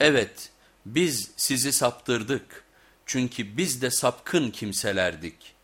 Evet biz sizi saptırdık çünkü biz de sapkın kimselerdik.